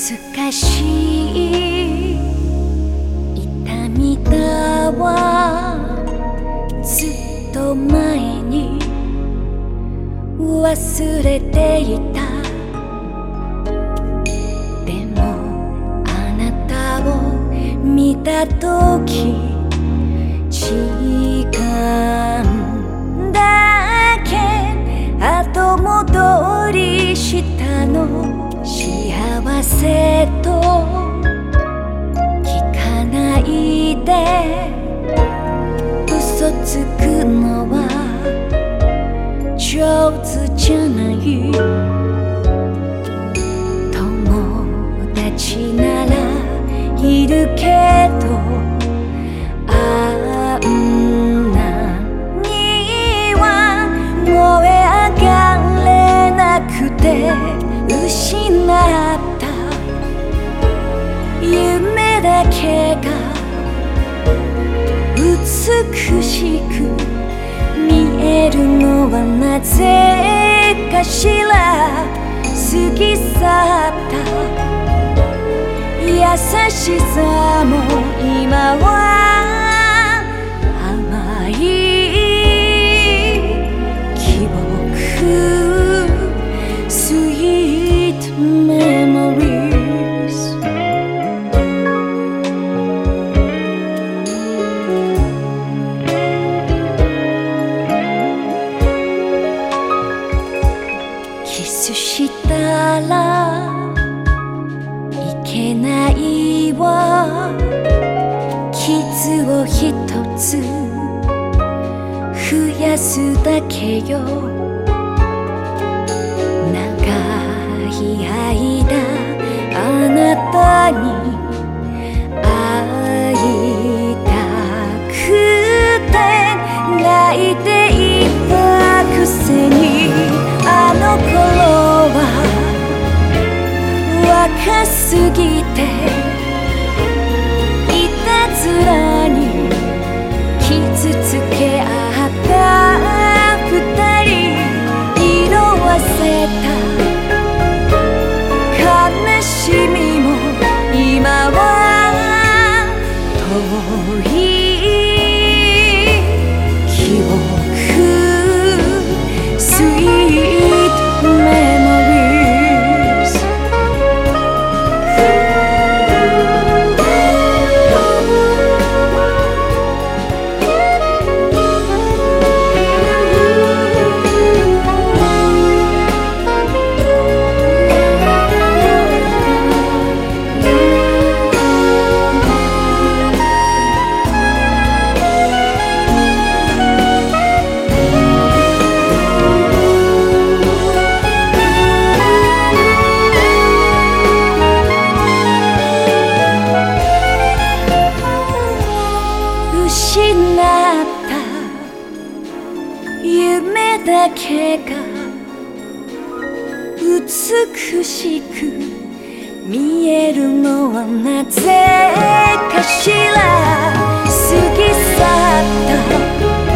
懐かしい痛みだわずっと前に忘れていた。でもあなたを見た時時間だけ後戻りしたの。せと聞かないで。嘘つくのは上手じゃない。友達ならいるけどあんなには燃え上がれなくて失った。けが美しく見えるのはなぜかしら過ぎ去った優しさも今はスしたらいけないわ。傷を一つ増やすだけよ。若すぎていたずらに傷つけ合った。二人色あせた。悲しみも今は遠い。記憶だけが美しく見えるのはなぜかしら過ぎ去った